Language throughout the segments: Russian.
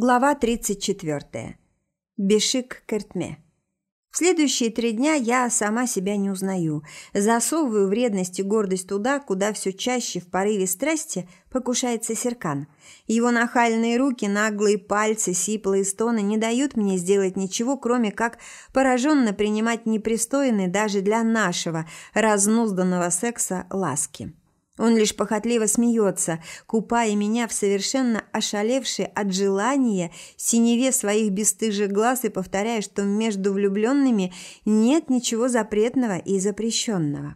Глава 34. Бешик Кертме. В следующие три дня я сама себя не узнаю. Засовываю вредность и гордость туда, куда все чаще в порыве страсти покушается Серкан. Его нахальные руки, наглые пальцы, сиплые стоны не дают мне сделать ничего, кроме как пораженно принимать непристойные даже для нашего разнузданного секса ласки. Он лишь похотливо смеется, купая меня в совершенно ошалевшей от желания синеве своих бесстыжих глаз и повторяя, что между влюбленными нет ничего запретного и запрещенного.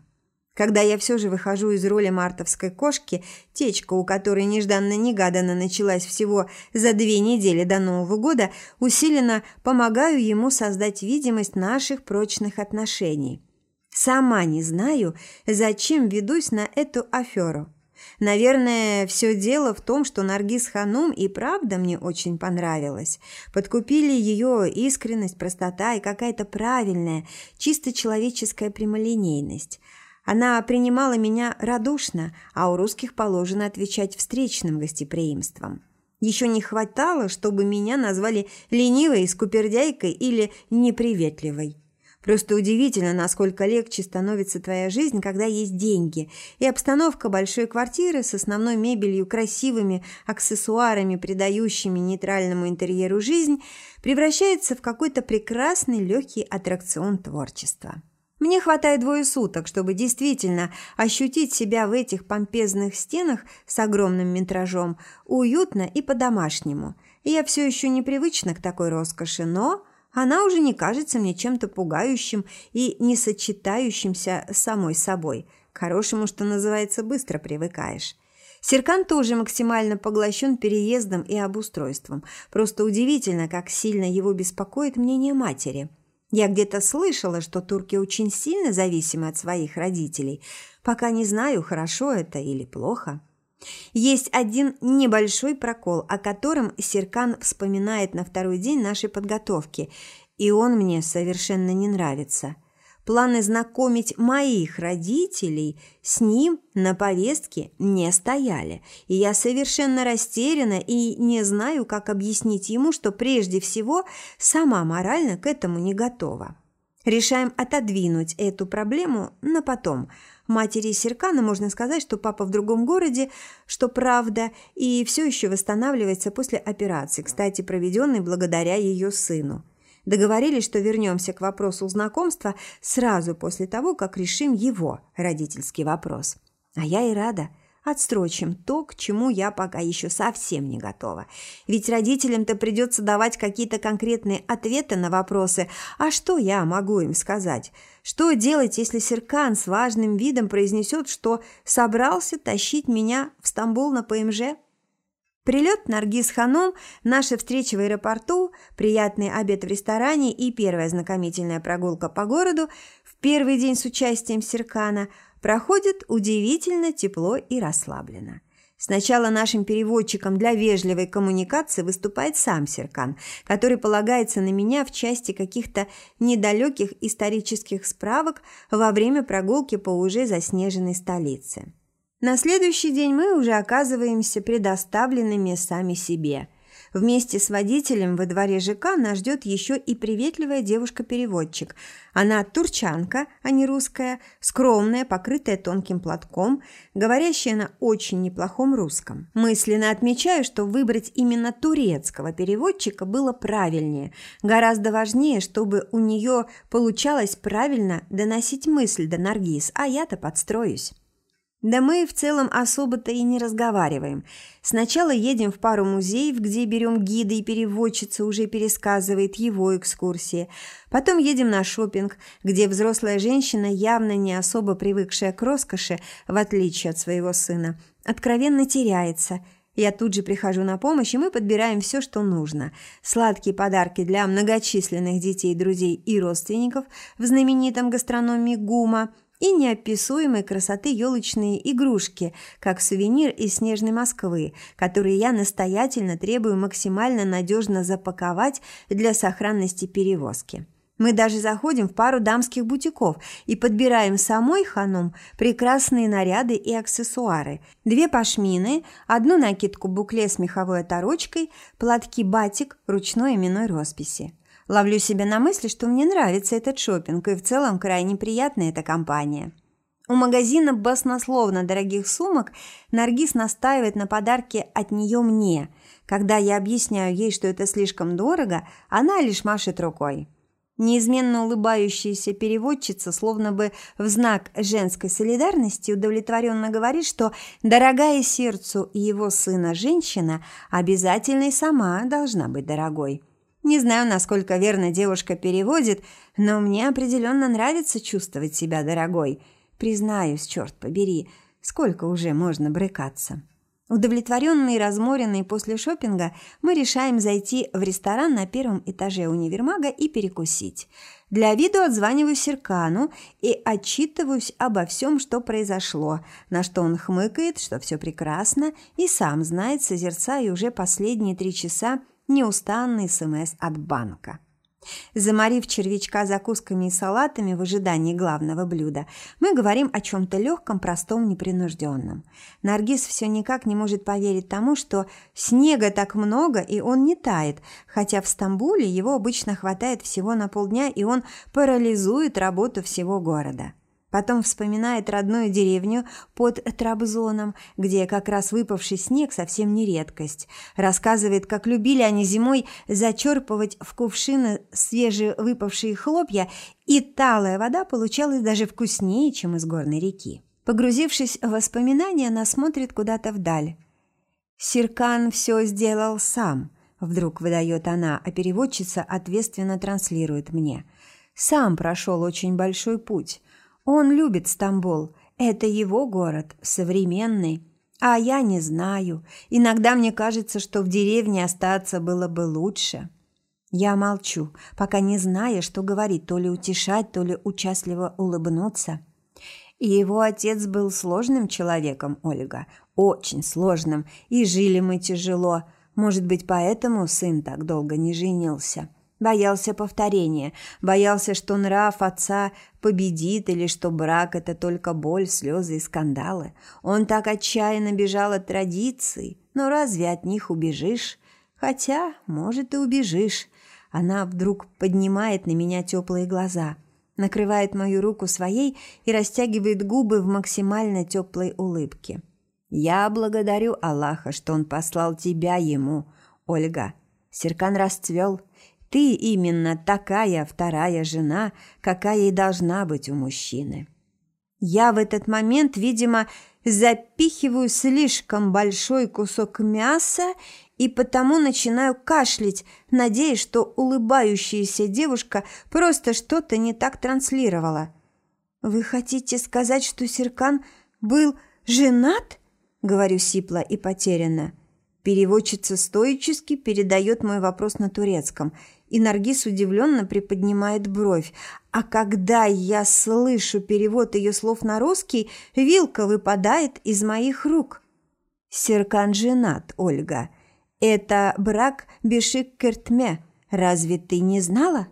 Когда я все же выхожу из роли мартовской кошки, течка, у которой нежданно-негаданно началась всего за две недели до Нового года, усиленно помогаю ему создать видимость наших прочных отношений – Сама не знаю, зачем ведусь на эту аферу. Наверное, все дело в том, что Наргиз Ханум и правда мне очень понравилась. Подкупили ее искренность, простота и какая-то правильная, чисто человеческая прямолинейность. Она принимала меня радушно, а у русских положено отвечать встречным гостеприимством. Еще не хватало, чтобы меня назвали ленивой, скупердяйкой или неприветливой. Просто удивительно, насколько легче становится твоя жизнь, когда есть деньги. И обстановка большой квартиры с основной мебелью, красивыми аксессуарами, придающими нейтральному интерьеру жизнь, превращается в какой-то прекрасный легкий аттракцион творчества. Мне хватает двое суток, чтобы действительно ощутить себя в этих помпезных стенах с огромным метражом уютно и по-домашнему. Я все еще непривычна к такой роскоши, но она уже не кажется мне чем-то пугающим и не сочетающимся с самой собой. К хорошему, что называется, быстро привыкаешь. Серкан тоже максимально поглощен переездом и обустройством. Просто удивительно, как сильно его беспокоит мнение матери. Я где-то слышала, что турки очень сильно зависимы от своих родителей. Пока не знаю, хорошо это или плохо. Есть один небольшой прокол, о котором Серкан вспоминает на второй день нашей подготовки, и он мне совершенно не нравится. Планы знакомить моих родителей с ним на повестке не стояли, и я совершенно растеряна и не знаю, как объяснить ему, что прежде всего сама морально к этому не готова. Решаем отодвинуть эту проблему на потом – матери Серкана можно сказать, что папа в другом городе, что правда, и все еще восстанавливается после операции, кстати, проведенной благодаря ее сыну. Договорились, что вернемся к вопросу знакомства сразу после того, как решим его родительский вопрос. А я и рада – Отстрочим то, к чему я пока еще совсем не готова. Ведь родителям-то придется давать какие-то конкретные ответы на вопросы. А что я могу им сказать? Что делать, если Серкан с важным видом произнесет, что собрался тащить меня в Стамбул на ПМЖ? Прилет Наргиз Ханом, наша встреча в аэропорту, приятный обед в ресторане и первая знакомительная прогулка по городу в первый день с участием Серкана – проходит удивительно тепло и расслабленно. Сначала нашим переводчиком для вежливой коммуникации выступает сам Серкан, который полагается на меня в части каких-то недалеких исторических справок во время прогулки по уже заснеженной столице. На следующий день мы уже оказываемся предоставленными сами себе – Вместе с водителем во дворе ЖК нас ждет еще и приветливая девушка-переводчик. Она турчанка, а не русская, скромная, покрытая тонким платком, говорящая на очень неплохом русском. Мысленно отмечаю, что выбрать именно турецкого переводчика было правильнее. Гораздо важнее, чтобы у нее получалось правильно доносить мысль до Наргиз, а я-то подстроюсь. Да мы в целом особо-то и не разговариваем. Сначала едем в пару музеев, где берем гида и переводчица уже пересказывает его экскурсии. Потом едем на шопинг, где взрослая женщина, явно не особо привыкшая к роскоши, в отличие от своего сына, откровенно теряется – я тут же прихожу на помощь, и мы подбираем все, что нужно. Сладкие подарки для многочисленных детей, друзей и родственников в знаменитом гастрономе ГУМа, и неописуемой красоты елочные игрушки, как сувенир из снежной Москвы, которые я настоятельно требую максимально надежно запаковать для сохранности перевозки. Мы даже заходим в пару дамских бутиков и подбираем самой ханум прекрасные наряды и аксессуары. Две пашмины, одну накидку-букле с меховой оторочкой, платки батик ручной именной росписи. Ловлю себя на мысли, что мне нравится этот шопинг, и в целом крайне приятная эта компания. У магазина баснословно дорогих сумок Наргиз настаивает на подарке от нее мне. Когда я объясняю ей, что это слишком дорого, она лишь машет рукой. Неизменно улыбающаяся переводчица, словно бы в знак женской солидарности, удовлетворенно говорит, что дорогая сердцу его сына женщина обязательно и сама должна быть дорогой. Не знаю, насколько верно девушка переводит, но мне определенно нравится чувствовать себя дорогой. Признаюсь, черт побери, сколько уже можно брыкаться. Удовлетворенные и разморенные после шопинга, мы решаем зайти в ресторан на первом этаже универмага и перекусить. Для виду отзваниваю Серкану и отчитываюсь обо всем, что произошло, на что он хмыкает, что все прекрасно, и сам знает, созерцая уже последние три часа неустанный СМС от банка. Заморив червячка закусками и салатами в ожидании главного блюда, мы говорим о чем-то легком, простом, непринужденном. Наргиз все никак не может поверить тому, что снега так много, и он не тает, хотя в Стамбуле его обычно хватает всего на полдня, и он парализует работу всего города. Потом вспоминает родную деревню под Трабзоном, где как раз выпавший снег совсем не редкость. Рассказывает, как любили они зимой зачерпывать в кувшины свежевыпавшие хлопья, и талая вода получалась даже вкуснее, чем из горной реки. Погрузившись в воспоминания, она смотрит куда-то вдаль. «Сиркан все сделал сам», – вдруг выдает она, а переводчица ответственно транслирует мне. «Сам прошел очень большой путь». Он любит Стамбул. Это его город, современный. А я не знаю. Иногда мне кажется, что в деревне остаться было бы лучше. Я молчу, пока не зная, что говорить, то ли утешать, то ли участливо улыбнуться. И его отец был сложным человеком, Ольга, очень сложным, и жили мы тяжело. Может быть, поэтому сын так долго не женился. Боялся повторения, боялся, что нрав отца победит или что брак – это только боль, слезы и скандалы. Он так отчаянно бежал от традиций, но разве от них убежишь? Хотя, может, и убежишь. Она вдруг поднимает на меня теплые глаза, накрывает мою руку своей и растягивает губы в максимально теплой улыбке. «Я благодарю Аллаха, что он послал тебя ему, Ольга». Серкан расцвел – ты именно такая вторая жена, какая и должна быть у мужчины. Я в этот момент, видимо, запихиваю слишком большой кусок мяса и потому начинаю кашлять, надеясь, что улыбающаяся девушка просто что-то не так транслировала. «Вы хотите сказать, что Серкан был женат?» — говорю сипло и потерянно. Переводчица стоически передает мой вопрос на турецком – и Наргиз удивленно приподнимает бровь. А когда я слышу перевод ее слов на русский, вилка выпадает из моих рук. Серкан женат, Ольга. Это брак Бешик Кертме. Разве ты не знала?»